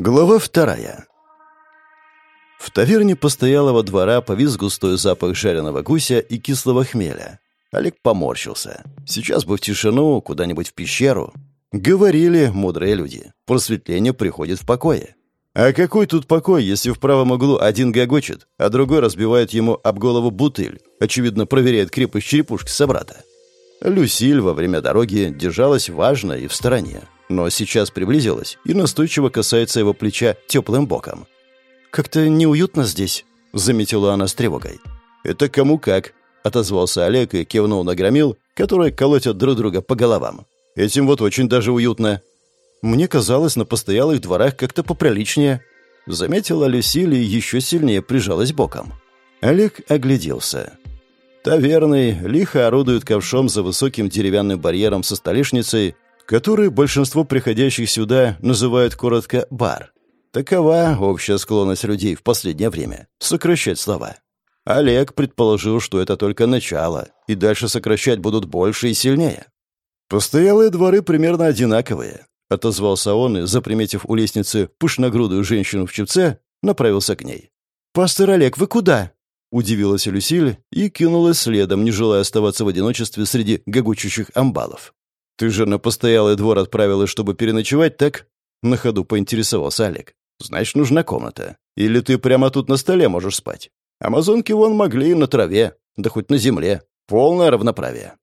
Глава вторая. В таверне постоялого двора повис густой запах жареного гуся и кислого хмеля. Олег поморщился. Сейчас бы в тишину, куда-нибудь в пещеру. Говорили мудрые люди. Просветление приходит в покое. А какой тут покой, если в правом углу один гогочет, а другой разбивает ему об голову бутыль, очевидно, проверяет крепость черепушки собрата. Люсиль во время дороги держалась важно и в стороне но сейчас приблизилась и настойчиво касается его плеча теплым боком. «Как-то неуютно здесь», — заметила она с тревогой. «Это кому как», — отозвался Олег и кивнул на громил, которые колотят друг друга по головам. «Этим вот очень даже уютно». «Мне казалось, на постоялых дворах как-то поприличнее», — заметила Люсиль и еще сильнее прижалась боком. Олег огляделся. Таверны лихо орудуют ковшом за высоким деревянным барьером со столешницей, который большинство приходящих сюда называют коротко «бар». Такова общая склонность людей в последнее время — сокращать слова. Олег предположил, что это только начало, и дальше сокращать будут больше и сильнее. «Постоялые дворы примерно одинаковые», — отозвался он и, заприметив у лестницы пышногрудую женщину в чепце, направился к ней. «Пастор Олег, вы куда?» — удивилась Люсиль и кинулась следом, не желая оставаться в одиночестве среди гогочущих амбалов. «Ты же на постоялый двор отправилась, чтобы переночевать, так?» На ходу поинтересовался Олег. «Значит, нужна комната. Или ты прямо тут на столе можешь спать? Амазонки вон могли и на траве, да хоть на земле. Полное равноправие».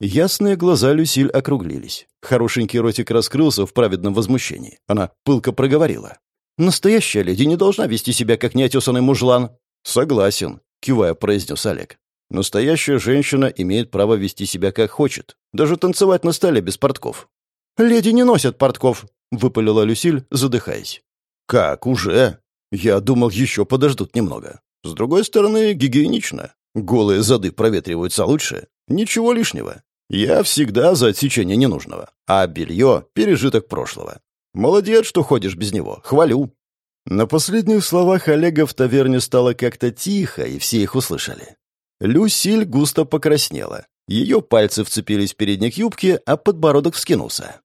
Ясные глаза Люсиль округлились. Хорошенький ротик раскрылся в праведном возмущении. Она пылко проговорила. «Настоящая леди не должна вести себя, как неотесанный мужлан». «Согласен», — кивая произнес Олег. Настоящая женщина имеет право вести себя как хочет, даже танцевать на столе без портков. «Леди не носят портков», — выпалила Люсиль, задыхаясь. «Как, уже? Я думал, еще подождут немного. С другой стороны, гигиенично. Голые зады проветриваются лучше. Ничего лишнего. Я всегда за отсечение ненужного. А белье — пережиток прошлого. Молодец, что ходишь без него. Хвалю». На последних словах Олега в таверне стало как-то тихо, и все их услышали. Люсиль густо покраснела. Ее пальцы вцепились в передник юбки, а подбородок вскинулся.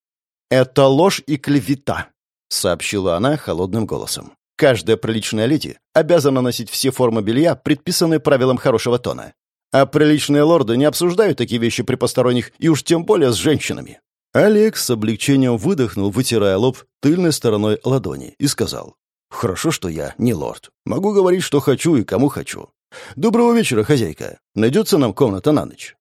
«Это ложь и клевета», — сообщила она холодным голосом. «Каждая приличная леди обязана носить все формы белья, предписанные правилам хорошего тона. А приличные лорды не обсуждают такие вещи при посторонних, и уж тем более с женщинами». Олег с облегчением выдохнул, вытирая лоб тыльной стороной ладони, и сказал. «Хорошо, что я не лорд. Могу говорить, что хочу и кому хочу. «Доброго вечера, хозяйка. Найдется нам комната на ночь?»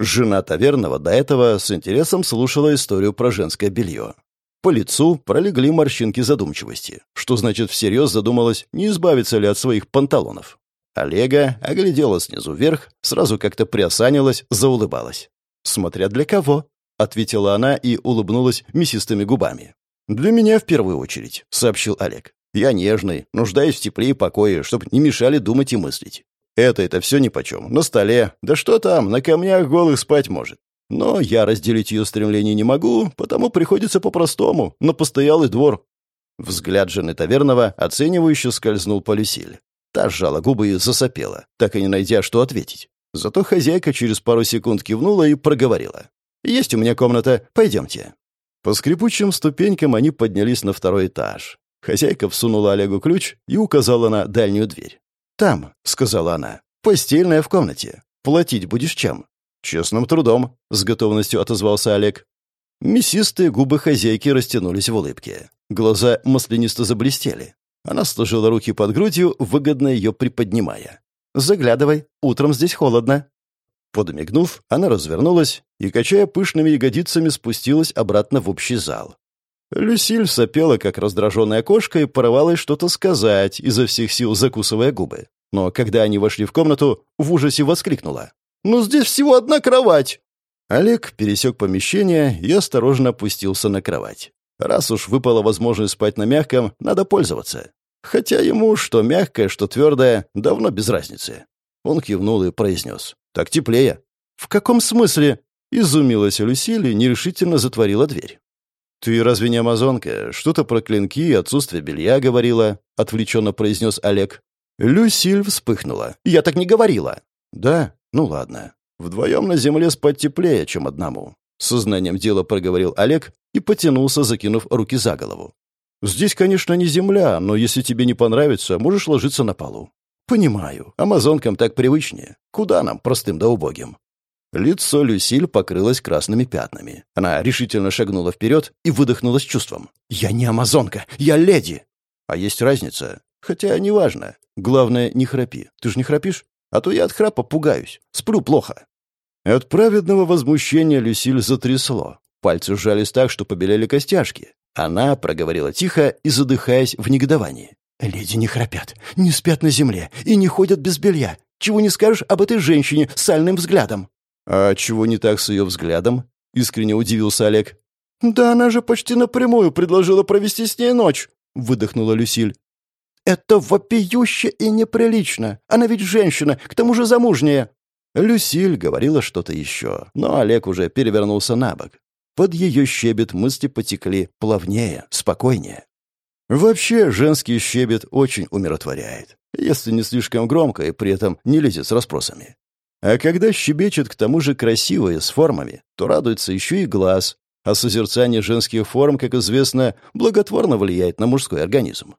Жена таверного до этого с интересом слушала историю про женское белье. По лицу пролегли морщинки задумчивости, что значит всерьез задумалась, не избавиться ли от своих панталонов. Олега оглядела снизу вверх, сразу как-то приосанилась, заулыбалась. «Смотря для кого», — ответила она и улыбнулась мясистыми губами. «Для меня в первую очередь», — сообщил Олег. Я нежный, нуждаюсь в тепле и покое, чтобы не мешали думать и мыслить. Это-это все нипочем. На столе. Да что там, на камнях голых спать может. Но я разделить ее стремление не могу, потому приходится по-простому, на постоялый двор. Взгляд жены таверного оценивающе скользнул по Люсиль. Та сжала губы и засопела, так и не найдя, что ответить. Зато хозяйка через пару секунд кивнула и проговорила. «Есть у меня комната, пойдемте». По скрипучим ступенькам они поднялись на второй этаж. Хозяйка всунула Олегу ключ и указала на дальнюю дверь. «Там», — сказала она, — «постельная в комнате. Платить будешь чем?» «Честным трудом», — с готовностью отозвался Олег. Мясистые губы хозяйки растянулись в улыбке. Глаза маслянисто заблестели. Она сложила руки под грудью, выгодно ее приподнимая. «Заглядывай, утром здесь холодно». Подмигнув, она развернулась и, качая пышными ягодицами, спустилась обратно в общий зал. Люсиль сопела, как раздраженная кошка, и порывалась что-то сказать, изо всех сил закусывая губы. Но когда они вошли в комнату, в ужасе воскликнула. «Ну здесь всего одна кровать!» Олег пересек помещение и осторожно опустился на кровать. Раз уж выпала возможность спать на мягком, надо пользоваться. Хотя ему что мягкое, что твердое, давно без разницы. Он кивнул и произнес. «Так теплее». «В каком смысле?» Изумилась Люсиль и нерешительно затворила дверь. «Ты разве не амазонка? Что-то про клинки и отсутствие белья говорила», — отвлеченно произнес Олег. Люсиль вспыхнула. «Я так не говорила». «Да? Ну ладно. Вдвоем на земле спать теплее, чем одному». Сознанием дела проговорил Олег и потянулся, закинув руки за голову. Здесь, конечно, не земля, но если тебе не понравится, можешь ложиться на полу. Понимаю, амазонкам так привычнее. Куда нам, простым да убогим? Лицо Люсиль покрылось красными пятнами. Она решительно шагнула вперед и выдохнула с чувством. «Я не амазонка, я леди!» «А есть разница. Хотя неважно. Главное, не храпи. Ты же не храпишь? А то я от храпа пугаюсь. Сплю плохо». От праведного возмущения Люсиль затрясло. Пальцы сжались так, что побелели костяшки. Она проговорила тихо и задыхаясь в негодовании. «Леди не храпят, не спят на земле и не ходят без белья. Чего не скажешь об этой женщине с сальным взглядом?» «А чего не так с ее взглядом?» — искренне удивился Олег. «Да она же почти напрямую предложила провести с ней ночь», — выдохнула Люсиль. «Это вопиюще и неприлично. Она ведь женщина, к тому же замужняя». Люсиль говорила что-то еще, но Олег уже перевернулся на бок. Под ее щебет мысли потекли плавнее, спокойнее. Вообще, женский щебет очень умиротворяет, если не слишком громко и при этом не лезет с расспросами. А когда щебечет к тому же красиво и с формами, то радуется еще и глаз, а созерцание женских форм, как известно, благотворно влияет на мужской организм.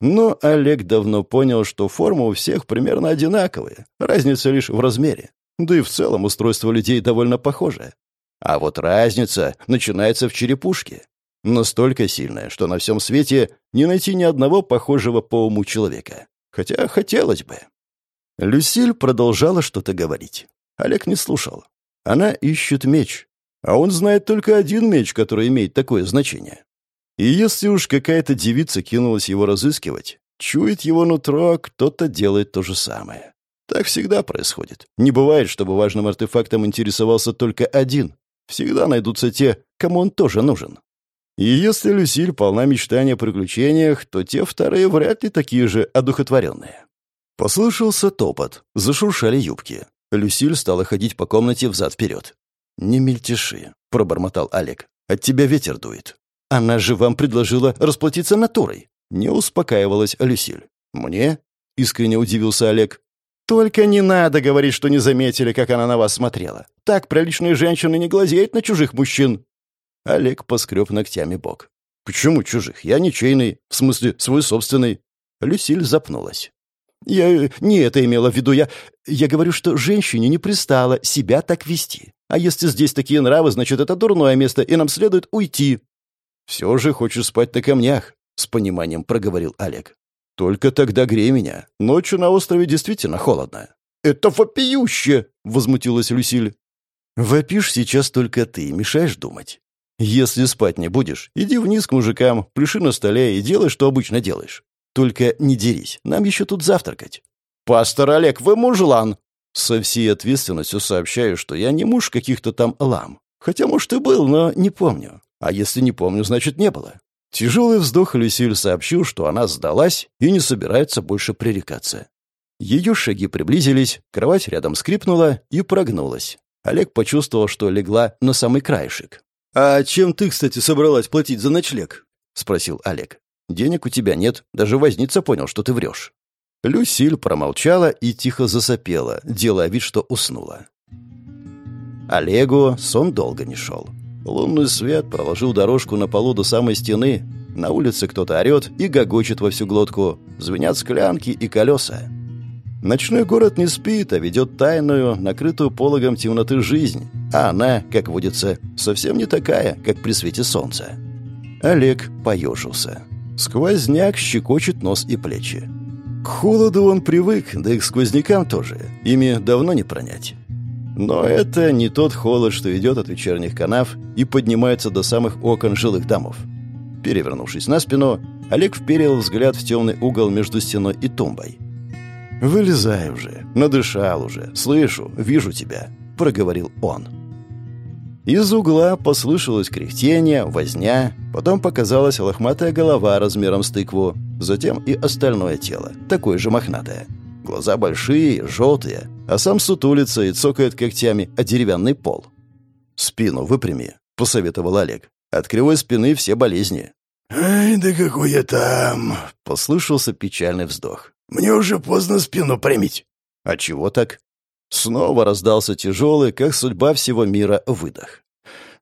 Но Олег давно понял, что формы у всех примерно одинаковые, разница лишь в размере. Да и в целом устройство людей довольно похожее. А вот разница начинается в черепушке. Настолько сильная, что на всем свете не найти ни одного похожего по уму человека. Хотя хотелось бы. Люсиль продолжала что-то говорить. Олег не слушал. Она ищет меч. А он знает только один меч, который имеет такое значение. И если уж какая-то девица кинулась его разыскивать, чует его нутро, кто-то делает то же самое. Так всегда происходит. Не бывает, чтобы важным артефактом интересовался только один. Всегда найдутся те, кому он тоже нужен. И если Люсиль полна мечтаний о приключениях, то те вторые вряд ли такие же одухотворенные. Послышался топот, зашуршали юбки. Люсиль стала ходить по комнате взад-вперед. «Не мельтеши», — пробормотал Олег. «От тебя ветер дует». «Она же вам предложила расплатиться натурой». Не успокаивалась Люсиль. «Мне?» — искренне удивился Олег. «Только не надо говорить, что не заметили, как она на вас смотрела. Так приличные женщины не глазеют на чужих мужчин». Олег поскреб ногтями бок. «Почему чужих? Я ничейный. В смысле, свой собственный». Люсиль запнулась. «Я не это имела в виду. Я, я говорю, что женщине не пристало себя так вести. А если здесь такие нравы, значит, это дурное место, и нам следует уйти». «Все же хочешь спать на камнях», — с пониманием проговорил Олег. «Только тогда грей меня. Ночью на острове действительно холодно». «Это вопиюще!» — возмутилась Люсиль. «Вопишь сейчас только ты, мешаешь думать. Если спать не будешь, иди вниз к мужикам, пляши на столе и делай, что обычно делаешь. Только не дерись, нам еще тут завтракать». «Пастор Олег, вы мужлан!» Со всей ответственностью сообщаю, что я не муж каких-то там лам. Хотя, может, и был, но не помню. А если не помню, значит, не было. Тяжелый вздох Люсиль сообщил, что она сдалась и не собирается больше пререкаться. Ее шаги приблизились, кровать рядом скрипнула и прогнулась. Олег почувствовал, что легла на самый краешек. «А чем ты, кстати, собралась платить за ночлег?» — спросил Олег. «Денег у тебя нет, даже возница понял, что ты врешь». Люсиль промолчала и тихо засопела, делая вид, что уснула. Олегу сон долго не шел. Лунный свет проложил дорожку на полу до самой стены. На улице кто-то орет и гогочет во всю глотку. Звенят склянки и колеса. Ночной город не спит, а ведет тайную, накрытую пологом темноты жизнь. А она, как водится, совсем не такая, как при свете солнца. Олег поежился. Сквозняк щекочет нос и плечи. К холоду он привык, да и к сквознякам тоже. Ими давно не пронять. Но это не тот холод, что идет от вечерних канав и поднимается до самых окон жилых домов. Перевернувшись на спину, Олег вперил взгляд в темный угол между стеной и тумбой. «Вылезай уже, надышал уже, слышу, вижу тебя», — проговорил он. Из угла послышалось кряхтение, возня, потом показалась лохматая голова размером с тыкву, затем и остальное тело, такое же мохнатое. Глаза большие, желтые, а сам сутулится и цокает когтями о деревянный пол. «Спину выпрями», — посоветовал Олег. «От кривой спины все болезни». «Ай, да какое там!» — послышался печальный вздох. Мне уже поздно спину промить». «А чего так?» Снова раздался тяжелый, как судьба всего мира, выдох.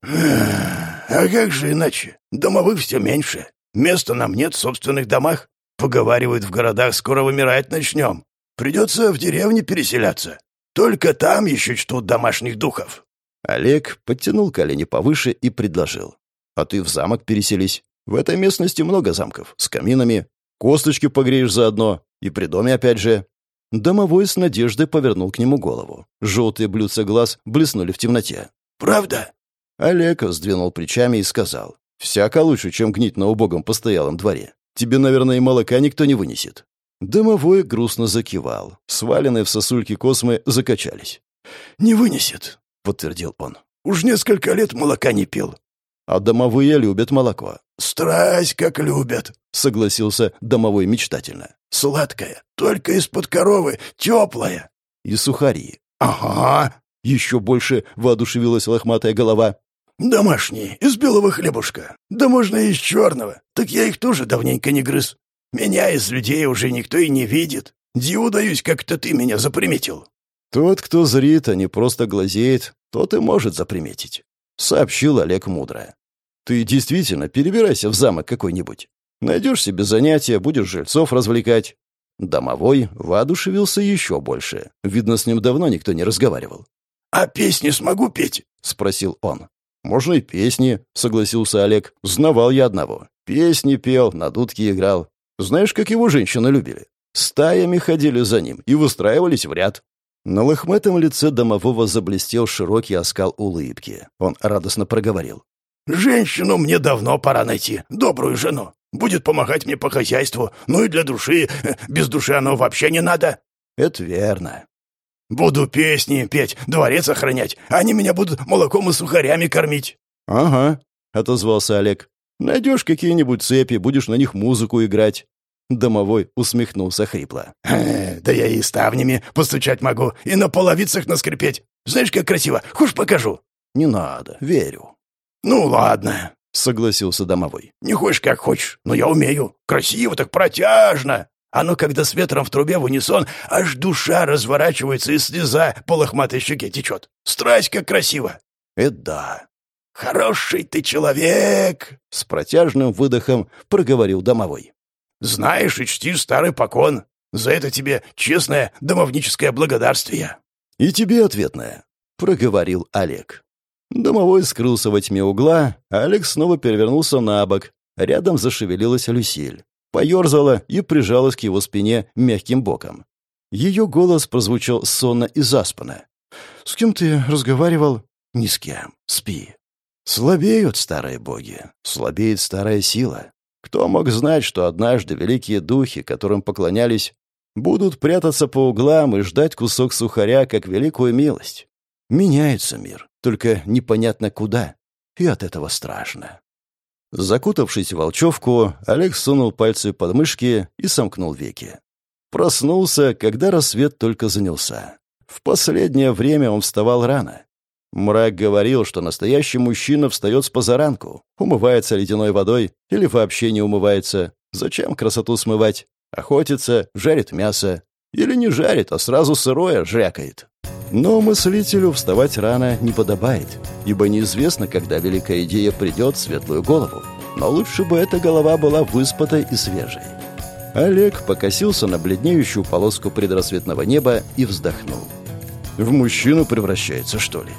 «А как же иначе? Домовых все меньше. Места нам нет в собственных домах. Поговаривают, в городах скоро вымирать начнем. Придется в деревне переселяться. Только там еще чтут домашних духов». Олег подтянул колени повыше и предложил. «А ты в замок переселись. В этой местности много замков, с каминами. Косточки погреешь заодно. И при доме опять же». Домовой с надеждой повернул к нему голову. Желтые блюдца глаз блеснули в темноте. «Правда?» Олег сдвинул плечами и сказал. «Всяко лучше, чем гнить на убогом постоялом дворе. Тебе, наверное, и молока никто не вынесет». Домовой грустно закивал. Сваленные в сосульки космы закачались. «Не вынесет», — подтвердил он. «Уж несколько лет молока не пил». «А домовые любят молоко». «Страсть как любят», — согласился домовой мечтательно. «Сладкое, только из-под коровы, теплое». «И сухари». «Ага». Еще больше воодушевилась лохматая голова. «Домашние, из белого хлебушка. Да можно и из черного. Так я их тоже давненько не грыз. Меня из людей уже никто и не видит. Диву даюсь, как-то ты меня заприметил». «Тот, кто зрит, а не просто глазеет, тот и может заприметить», — сообщил Олег мудро. «Ты действительно перебирайся в замок какой-нибудь. Найдешь себе занятия, будешь жильцов развлекать». Домовой воодушевился еще больше. Видно, с ним давно никто не разговаривал. «А песни смогу петь?» — спросил он. «Можно и песни», — согласился Олег. «Знавал я одного. Песни пел, на дудке играл. Знаешь, как его женщины любили? Стаями ходили за ним и выстраивались в ряд». На лохматом лице домового заблестел широкий оскал улыбки. Он радостно проговорил. «Женщину мне давно пора найти, добрую жену. Будет помогать мне по хозяйству, ну и для души. Без души оно вообще не надо». «Это верно. Буду песни петь, дворец охранять. Они меня будут молоком и сухарями кормить». «Ага», — отозвался Олег. «Найдешь какие-нибудь цепи, будешь на них музыку играть». Домовой усмехнулся хрипло. «Э, «Да я и ставнями постучать могу, и на половицах наскрипеть. Знаешь, как красиво. Хочешь, покажу?» «Не надо, верю». «Ну, ладно», — согласился домовой. «Не хочешь, как хочешь, но я умею. Красиво так протяжно. Оно, когда с ветром в трубе в унисон, аж душа разворачивается и слеза по лохматой щеке течет. Страсть как красиво!» «Это да!» «Хороший ты человек!» — с протяжным выдохом проговорил домовой. «Знаешь и чтишь старый покон. За это тебе честное домовническое благодарствие». «И тебе ответное», — проговорил Олег. Домовой скрылся во тьме угла, а Олег снова перевернулся на бок. Рядом зашевелилась Люсиль поерзала и прижалась к его спине мягким боком. Ее голос прозвучал сонно и заспанно. «С кем ты разговаривал?» «Ни с кем. Спи». Слабеют старые боги, слабеет старая сила. Кто мог знать, что однажды великие духи, которым поклонялись, будут прятаться по углам и ждать кусок сухаря, как великую милость? Меняется мир, только непонятно куда, и от этого страшно. Закутавшись в волчевку, Олег сунул пальцы под мышки и сомкнул веки. Проснулся, когда рассвет только занялся. В последнее время он вставал рано. Мрак говорил, что настоящий мужчина встает с позаранку, умывается ледяной водой или вообще не умывается. Зачем красоту смывать? Охотится, жарит мясо. Или не жарит, а сразу сырое жрякает. Но мыслителю вставать рано не подобает, ибо неизвестно, когда великая идея придет в светлую голову. Но лучше бы эта голова была выспатой и свежей. Олег покосился на бледнеющую полоску предрассветного неба и вздохнул. «В мужчину превращается, что ли?»